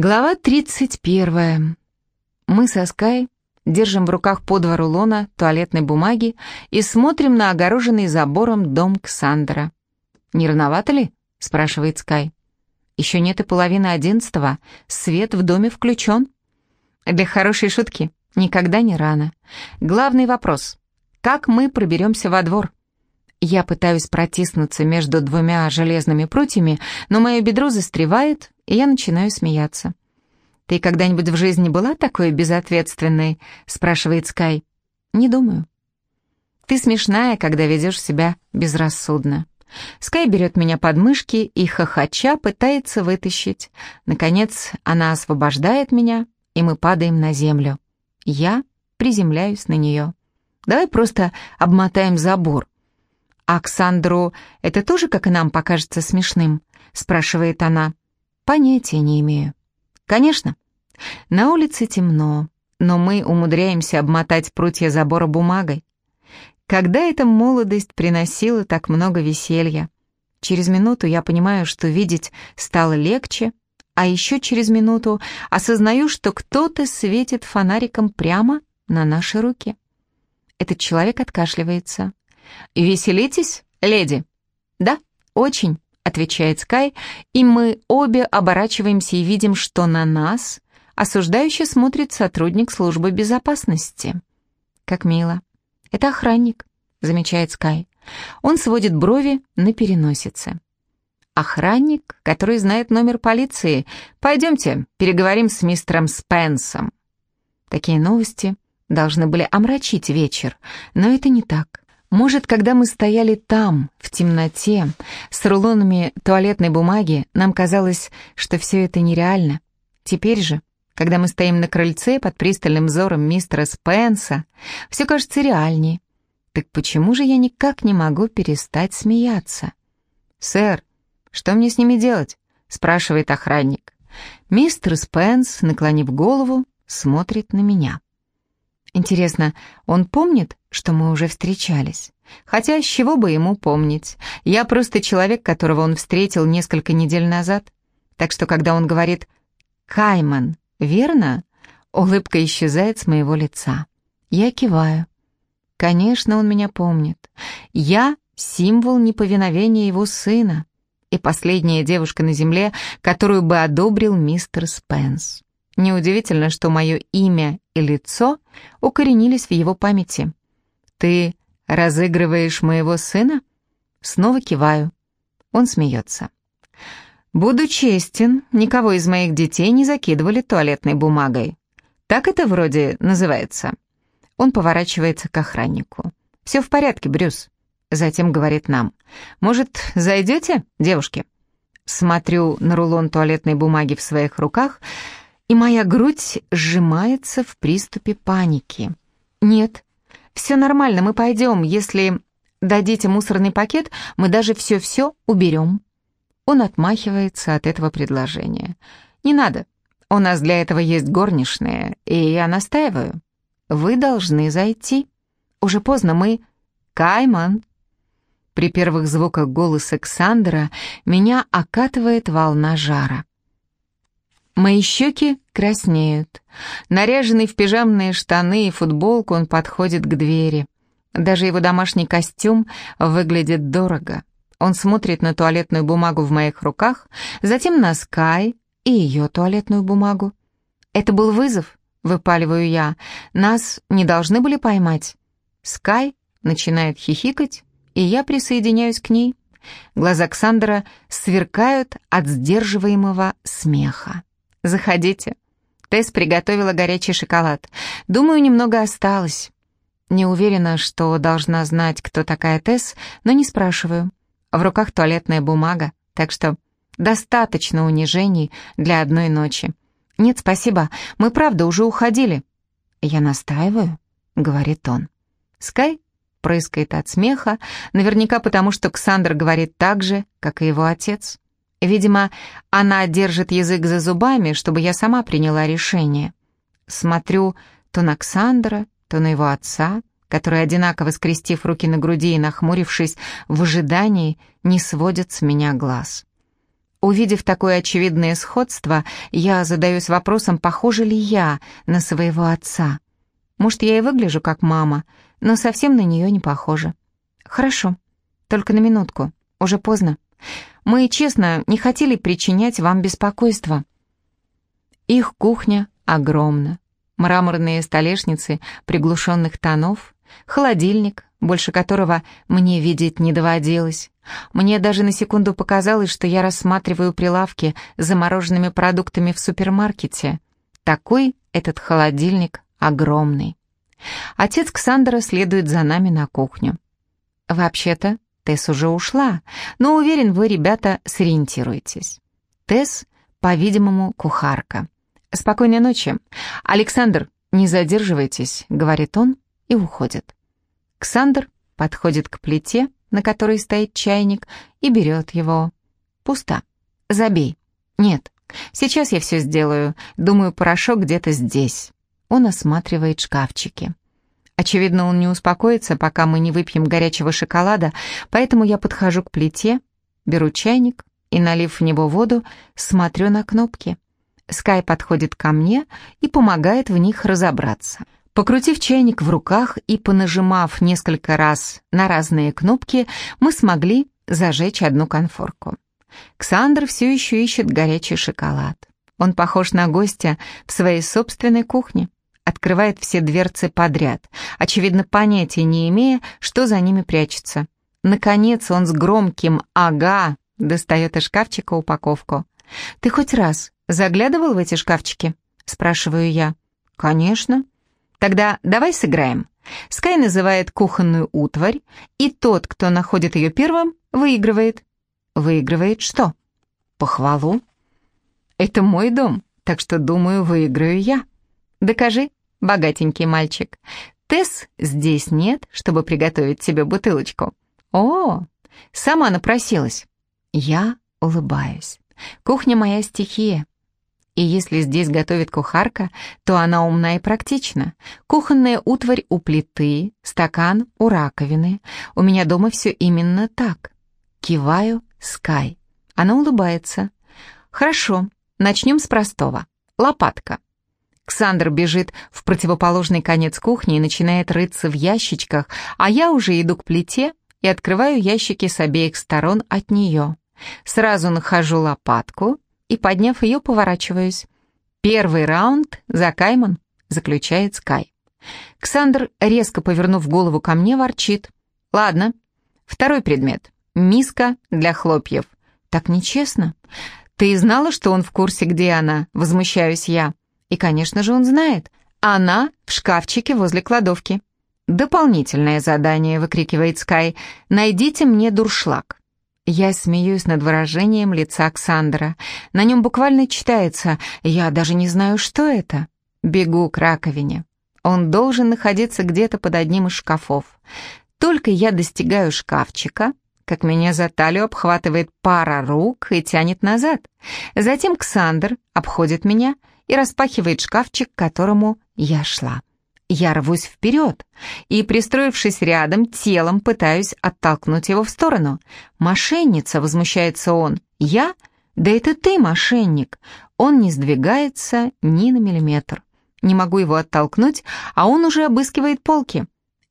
Глава 31. Мы со Скай держим в руках по два рулона туалетной бумаги и смотрим на огороженный забором дом Ксандра. «Не рановато ли?» — спрашивает Скай. «Еще нет и половины одиннадцатого, свет в доме включен». Для хорошей шутки никогда не рано. Главный вопрос — как мы проберемся во двор? Я пытаюсь протиснуться между двумя железными прутьями, но мое бедро застревает, и я начинаю смеяться. «Ты когда-нибудь в жизни была такой безответственной?» — спрашивает Скай. «Не думаю». «Ты смешная, когда ведешь себя безрассудно». Скай берет меня под мышки и, хохоча, пытается вытащить. Наконец, она освобождает меня, и мы падаем на землю. Я приземляюсь на нее. Давай просто обмотаем забор. «Оксандру это тоже, как и нам, покажется смешным?» — спрашивает она. Понятия не имею. Конечно. На улице темно, но мы умудряемся обмотать прутья забора бумагой. Когда эта молодость приносила так много веселья? Через минуту я понимаю, что видеть стало легче, а еще через минуту осознаю, что кто-то светит фонариком прямо на наши руки. Этот человек откашливается. «Веселитесь, леди?» «Да, очень» отвечает Скай, и мы обе оборачиваемся и видим, что на нас осуждающе смотрит сотрудник службы безопасности. Как мило. Это охранник, замечает Скай. Он сводит брови на переносице. Охранник, который знает номер полиции. Пойдемте, переговорим с мистером Спенсом. Такие новости должны были омрачить вечер, но это не так. Может, когда мы стояли там, в темноте, с рулонами туалетной бумаги, нам казалось, что все это нереально. Теперь же, когда мы стоим на крыльце под пристальным взором мистера Спенса, все кажется реальнее. Так почему же я никак не могу перестать смеяться? «Сэр, что мне с ними делать?» — спрашивает охранник. Мистер Спенс, наклонив голову, смотрит на меня. Интересно, он помнит, что мы уже встречались? Хотя с чего бы ему помнить? Я просто человек, которого он встретил несколько недель назад. Так что, когда он говорит «Кайман», верно? Улыбка исчезает с моего лица. Я киваю. Конечно, он меня помнит. Я — символ неповиновения его сына и последняя девушка на земле, которую бы одобрил мистер Спенс. Неудивительно, что мое имя и лицо укоренились в его памяти. «Ты разыгрываешь моего сына?» Снова киваю. Он смеется. «Буду честен, никого из моих детей не закидывали туалетной бумагой. Так это вроде называется». Он поворачивается к охраннику. «Все в порядке, Брюс». Затем говорит нам. «Может, зайдете, девушки?» Смотрю на рулон туалетной бумаги в своих руках — и моя грудь сжимается в приступе паники. «Нет, все нормально, мы пойдем. Если дадите мусорный пакет, мы даже все-все уберем». Он отмахивается от этого предложения. «Не надо. У нас для этого есть горничная, и я настаиваю. Вы должны зайти. Уже поздно мы... Кайман!» При первых звуках голоса Александра меня окатывает волна жара. Мои щеки краснеют. Наряженный в пижамные штаны и футболку, он подходит к двери. Даже его домашний костюм выглядит дорого. Он смотрит на туалетную бумагу в моих руках, затем на Скай и ее туалетную бумагу. «Это был вызов», — выпаливаю я. «Нас не должны были поймать». Скай начинает хихикать, и я присоединяюсь к ней. Глаза Ксандера сверкают от сдерживаемого смеха. Заходите. Тесс приготовила горячий шоколад. Думаю, немного осталось. Не уверена, что должна знать, кто такая Тесс, но не спрашиваю. В руках туалетная бумага, так что достаточно унижений для одной ночи. Нет, спасибо, мы правда уже уходили. Я настаиваю, говорит он. Скай прыскает от смеха, наверняка потому, что Ксандр говорит так же, как и его отец. Видимо, она держит язык за зубами, чтобы я сама приняла решение. Смотрю то на Ксандра, то на его отца, который, одинаково скрестив руки на груди и нахмурившись в ожидании, не сводит с меня глаз. Увидев такое очевидное сходство, я задаюсь вопросом, похожа ли я на своего отца. Может, я и выгляжу как мама, но совсем на нее не похожа. Хорошо, только на минутку, уже поздно. Мы, честно, не хотели причинять вам беспокойство. Их кухня огромна. Мраморные столешницы приглушенных тонов, холодильник, больше которого мне видеть не доводилось. Мне даже на секунду показалось, что я рассматриваю прилавки с замороженными продуктами в супермаркете. Такой этот холодильник огромный. Отец Ксандера следует за нами на кухню. Вообще-то, Тесс уже ушла, но уверен, вы, ребята, сориентируетесь. Тесс, по-видимому, кухарка. «Спокойной ночи. Александр, не задерживайтесь», — говорит он и уходит. Ксандр подходит к плите, на которой стоит чайник, и берет его. Пусто. Забей. Нет, сейчас я все сделаю. Думаю, порошок где-то здесь. Он осматривает шкафчики. Очевидно, он не успокоится, пока мы не выпьем горячего шоколада, поэтому я подхожу к плите, беру чайник и, налив в него воду, смотрю на кнопки. Скай подходит ко мне и помогает в них разобраться. Покрутив чайник в руках и понажимав несколько раз на разные кнопки, мы смогли зажечь одну конфорку. Ксандр все еще ищет горячий шоколад. Он похож на гостя в своей собственной кухне. Открывает все дверцы подряд, очевидно, понятия не имея, что за ними прячется. Наконец он с громким «ага» достает из шкафчика упаковку. «Ты хоть раз заглядывал в эти шкафчики?» — спрашиваю я. «Конечно», Тогда давай сыграем. Скай называет кухонную утварь, и тот, кто находит ее первым, выигрывает. Выигрывает что? Похвалу. Это мой дом, так что, думаю, выиграю я. Докажи, богатенький мальчик. Тесс здесь нет, чтобы приготовить тебе бутылочку. О, сама напросилась. Я улыбаюсь. Кухня моя стихия. И если здесь готовит кухарка, то она умна и практична. Кухонная утварь у плиты, стакан у раковины. У меня дома все именно так. Киваю Скай. Она улыбается. Хорошо, начнем с простого. Лопатка. Ксандр бежит в противоположный конец кухни и начинает рыться в ящичках, а я уже иду к плите и открываю ящики с обеих сторон от нее. Сразу нахожу лопатку и, подняв ее, поворачиваюсь. «Первый раунд за Кайман», — заключает Скай. Ксандр, резко повернув голову ко мне, ворчит. «Ладно, второй предмет. Миска для хлопьев. Так нечестно. Ты знала, что он в курсе, где она?» Возмущаюсь я. И, конечно же, он знает. Она в шкафчике возле кладовки. «Дополнительное задание», — выкрикивает Скай. «Найдите мне дуршлаг». Я смеюсь над выражением лица Оксандра. На нем буквально читается «Я даже не знаю, что это». Бегу к раковине. Он должен находиться где-то под одним из шкафов. Только я достигаю шкафчика, как меня за талию обхватывает пара рук и тянет назад. Затем Ксандр обходит меня и распахивает шкафчик, к которому я шла. Я рвусь вперед и, пристроившись рядом, телом пытаюсь оттолкнуть его в сторону. «Мошенница!» — возмущается он. «Я? Да это ты, мошенник!» Он не сдвигается ни на миллиметр. Не могу его оттолкнуть, а он уже обыскивает полки.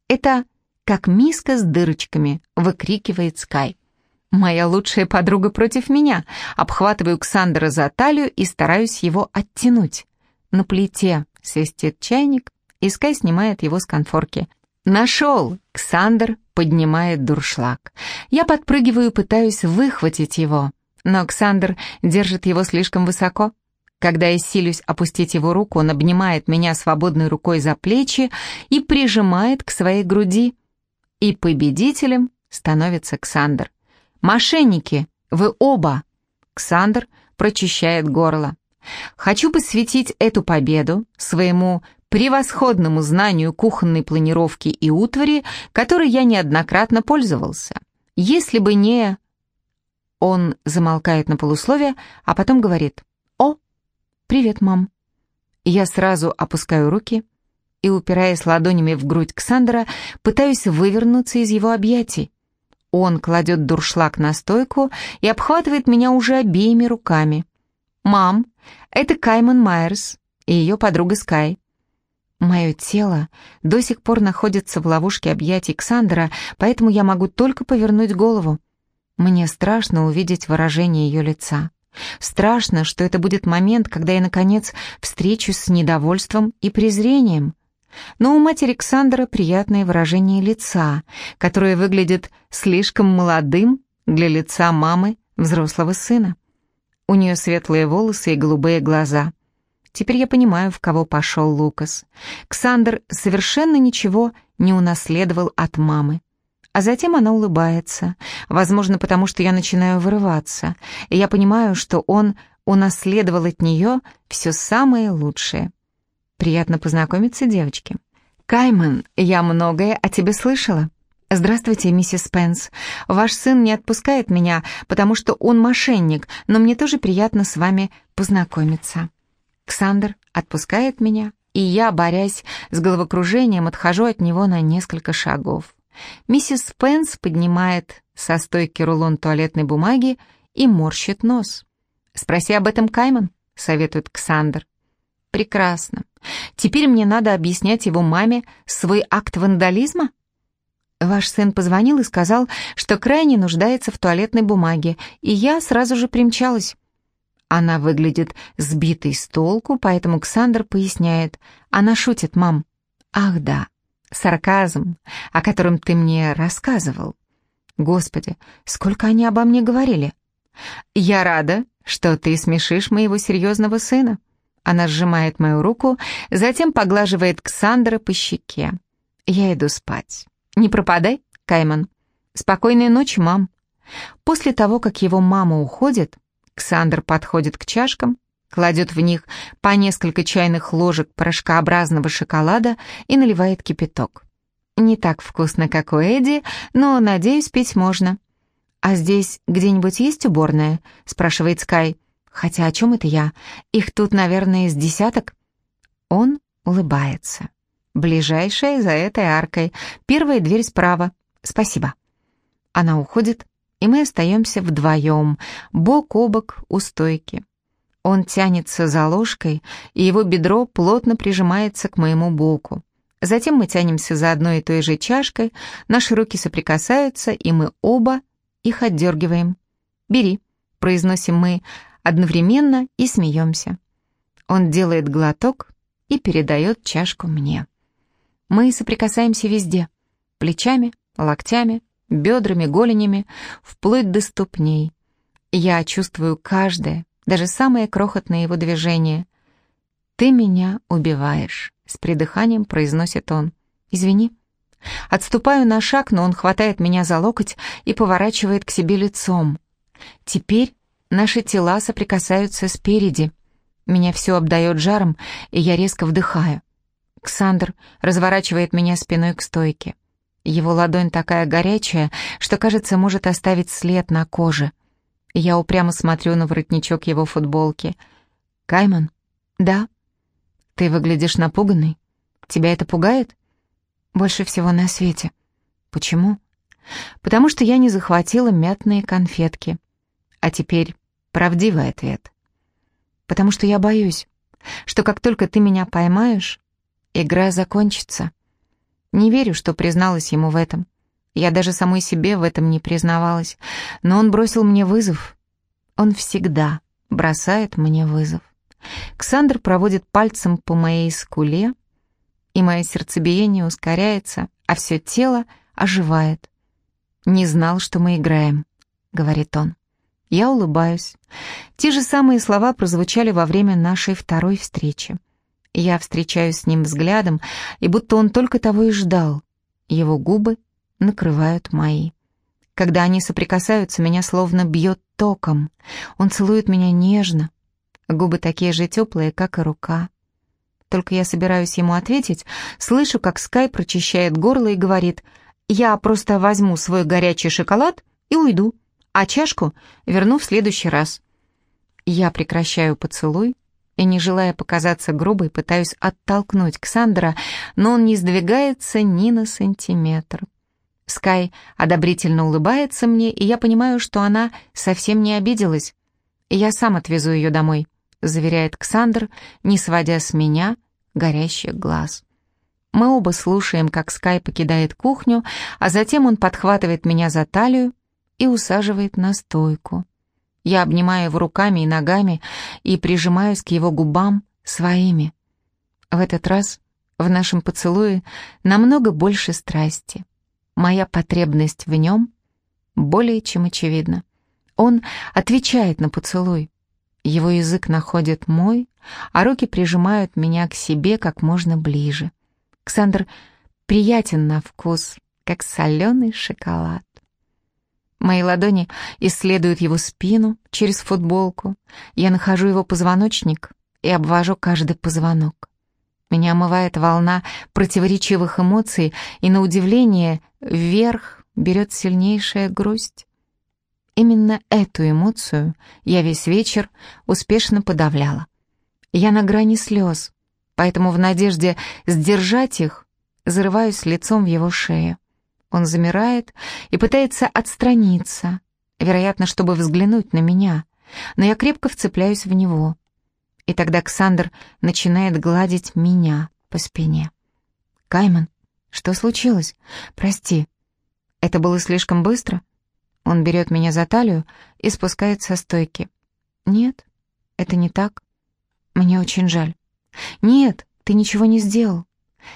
«Это как миска с дырочками!» — выкрикивает Скай. «Моя лучшая подруга против меня!» Обхватываю Ксандра за талию и стараюсь его оттянуть. На плите свистит чайник, и Скай снимает его с конфорки. «Нашел!» — Ксандр поднимает дуршлаг. Я подпрыгиваю, пытаюсь выхватить его, но Ксандр держит его слишком высоко. Когда я силюсь опустить его руку, он обнимает меня свободной рукой за плечи и прижимает к своей груди. И победителем становится Ксандр. «Мошенники! Вы оба!» Ксандр прочищает горло. «Хочу посвятить эту победу своему превосходному знанию кухонной планировки и утвари, которой я неоднократно пользовался. Если бы не... Он замолкает на полусловие, а потом говорит «О, привет, мам». Я сразу опускаю руки и, упираясь ладонями в грудь Ксандра, пытаюсь вывернуться из его объятий. Он кладет дуршлаг на стойку и обхватывает меня уже обеими руками. «Мам, это Кайман Майерс и ее подруга Скай». Мое тело до сих пор находится в ловушке объятий Ксандра, поэтому я могу только повернуть голову. Мне страшно увидеть выражение ее лица. Страшно, что это будет момент, когда я, наконец, встречусь с недовольством и презрением. Но у матери Александра приятное выражение лица, которое выглядит слишком молодым для лица мамы взрослого сына. У нее светлые волосы и голубые глаза. Теперь я понимаю, в кого пошел Лукас. Ксандр совершенно ничего не унаследовал от мамы. А затем она улыбается, возможно, потому что я начинаю вырываться, и я понимаю, что он унаследовал от нее все самое лучшее. Приятно познакомиться, девочки. Кайман, я многое о тебе слышала. «Здравствуйте, миссис Спенс. Ваш сын не отпускает меня, потому что он мошенник, но мне тоже приятно с вами познакомиться». Ксандр отпускает меня, и я, борясь с головокружением, отхожу от него на несколько шагов. Миссис Спенс поднимает со стойки рулон туалетной бумаги и морщит нос. «Спроси об этом Кайман», — советует Ксандр. «Прекрасно. Теперь мне надо объяснять его маме свой акт вандализма?» «Ваш сын позвонил и сказал, что крайне нуждается в туалетной бумаге, и я сразу же примчалась». Она выглядит сбитой с толку, поэтому Ксандр поясняет. «Она шутит, мам». «Ах да, Сарказм, о котором ты мне рассказывал. Господи, сколько они обо мне говорили. Я рада, что ты смешишь моего серьезного сына. Она сжимает мою руку, затем поглаживает Ксандра по щеке. Я иду спать. Не пропадай, Кайман. Спокойной ночи, мам. После того, как его мама уходит, Ксандр подходит к чашкам, кладет в них по несколько чайных ложек порошкообразного шоколада и наливает кипяток. Не так вкусно, как у Эдди, но, надеюсь, пить можно. «А здесь где-нибудь есть уборная?» — спрашивает Скай. «Хотя о чем это я? Их тут, наверное, из десяток?» Он улыбается. «Ближайшая за этой аркой. Первая дверь справа. Спасибо». Она уходит, и мы остаемся вдвоем, бок о бок у стойки. Он тянется за ложкой, и его бедро плотно прижимается к моему боку. Затем мы тянемся за одной и той же чашкой, наши руки соприкасаются, и мы оба их отдергиваем. «Бери», — произносим мы одновременно и смеемся. Он делает глоток и передает чашку мне. Мы соприкасаемся везде. Плечами, локтями, бедрами, голенями, вплоть до ступней. Я чувствую каждое, даже самые крохотные его движения. «Ты меня убиваешь», — с придыханием произносит он. «Извини». Отступаю на шаг, но он хватает меня за локоть и поворачивает к себе лицом. Теперь наши тела соприкасаются спереди. Меня все обдает жаром, и я резко вдыхаю. Ксандр разворачивает меня спиной к стойке. Его ладонь такая горячая, что, кажется, может оставить след на коже. Я упрямо смотрю на воротничок его футболки. «Кайман?» «Да». «Ты выглядишь напуганный. Тебя это пугает?» «Больше всего на свете». «Почему?» «Потому что я не захватила мятные конфетки». А теперь правдивый ответ. «Потому что я боюсь, что как только ты меня поймаешь, игра закончится». Не верю, что призналась ему в этом. Я даже самой себе в этом не признавалась. Но он бросил мне вызов. Он всегда бросает мне вызов. Ксандр проводит пальцем по моей скуле, и мое сердцебиение ускоряется, а все тело оживает. «Не знал, что мы играем», — говорит он. Я улыбаюсь. Те же самые слова прозвучали во время нашей второй встречи. Я встречаюсь с ним взглядом, и будто он только того и ждал. Его губы накрывают мои. Когда они соприкасаются, меня словно бьет током. Он целует меня нежно. Губы такие же теплые, как и рука. Только я собираюсь ему ответить, слышу, как Скай прочищает горло и говорит, «Я просто возьму свой горячий шоколад и уйду, а чашку верну в следующий раз». Я прекращаю поцелуй и, не желая показаться грубой, пытаюсь оттолкнуть Ксандра, но он не сдвигается ни на сантиметр. Скай одобрительно улыбается мне, и я понимаю, что она совсем не обиделась. «Я сам отвезу ее домой», — заверяет Ксандр, не сводя с меня горящих глаз. Мы оба слушаем, как Скай покидает кухню, а затем он подхватывает меня за талию и усаживает на стойку. Я обнимаю его руками и ногами и прижимаюсь к его губам своими. В этот раз в нашем поцелуе намного больше страсти. Моя потребность в нем более чем очевидна. Он отвечает на поцелуй. Его язык находит мой, а руки прижимают меня к себе как можно ближе. Ксандр приятен на вкус, как соленый шоколад. Мои ладони исследуют его спину через футболку. Я нахожу его позвоночник и обвожу каждый позвонок. Меня омывает волна противоречивых эмоций, и на удивление вверх берет сильнейшая грусть. Именно эту эмоцию я весь вечер успешно подавляла. Я на грани слез, поэтому в надежде сдержать их зарываюсь лицом в его шею. Он замирает и пытается отстраниться, вероятно, чтобы взглянуть на меня, но я крепко вцепляюсь в него. И тогда Ксандр начинает гладить меня по спине. «Кайман, что случилось? Прости. Это было слишком быстро?» Он берет меня за талию и спускает со стойки. «Нет, это не так. Мне очень жаль». «Нет, ты ничего не сделал.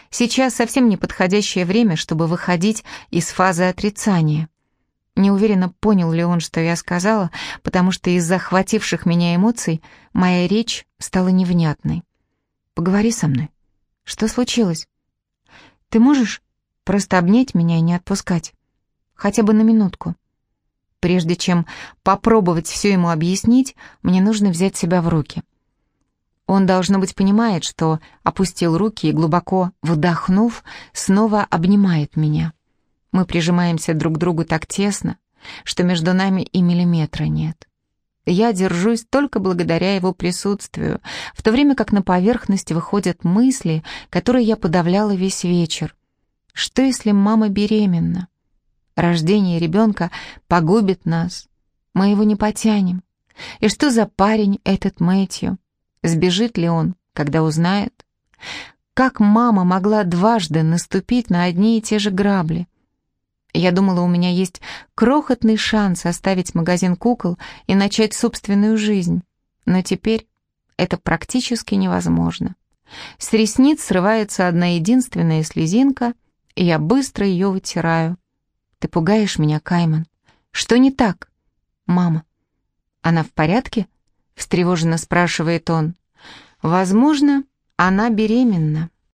Сейчас совсем неподходящее время, чтобы выходить из фазы отрицания». Не уверена, понял ли он, что я сказала, потому что из захвативших меня эмоций моя речь стала невнятной. «Поговори со мной. Что случилось? Ты можешь просто обнять меня и не отпускать? Хотя бы на минутку?» Прежде чем попробовать все ему объяснить, мне нужно взять себя в руки. Он, должно быть, понимает, что опустил руки и, глубоко вдохнув, снова обнимает меня. Мы прижимаемся друг к другу так тесно, что между нами и миллиметра нет. Я держусь только благодаря его присутствию, в то время как на поверхность выходят мысли, которые я подавляла весь вечер. Что если мама беременна? Рождение ребенка погубит нас. Мы его не потянем. И что за парень этот Мэтью? Сбежит ли он, когда узнает? Как мама могла дважды наступить на одни и те же грабли? Я думала, у меня есть крохотный шанс оставить магазин кукол и начать собственную жизнь. Но теперь это практически невозможно. С ресниц срывается одна единственная слезинка, и я быстро ее вытираю. Ты пугаешь меня, Кайман. Что не так? Мама. Она в порядке? Встревоженно спрашивает он. «Возможно, она беременна».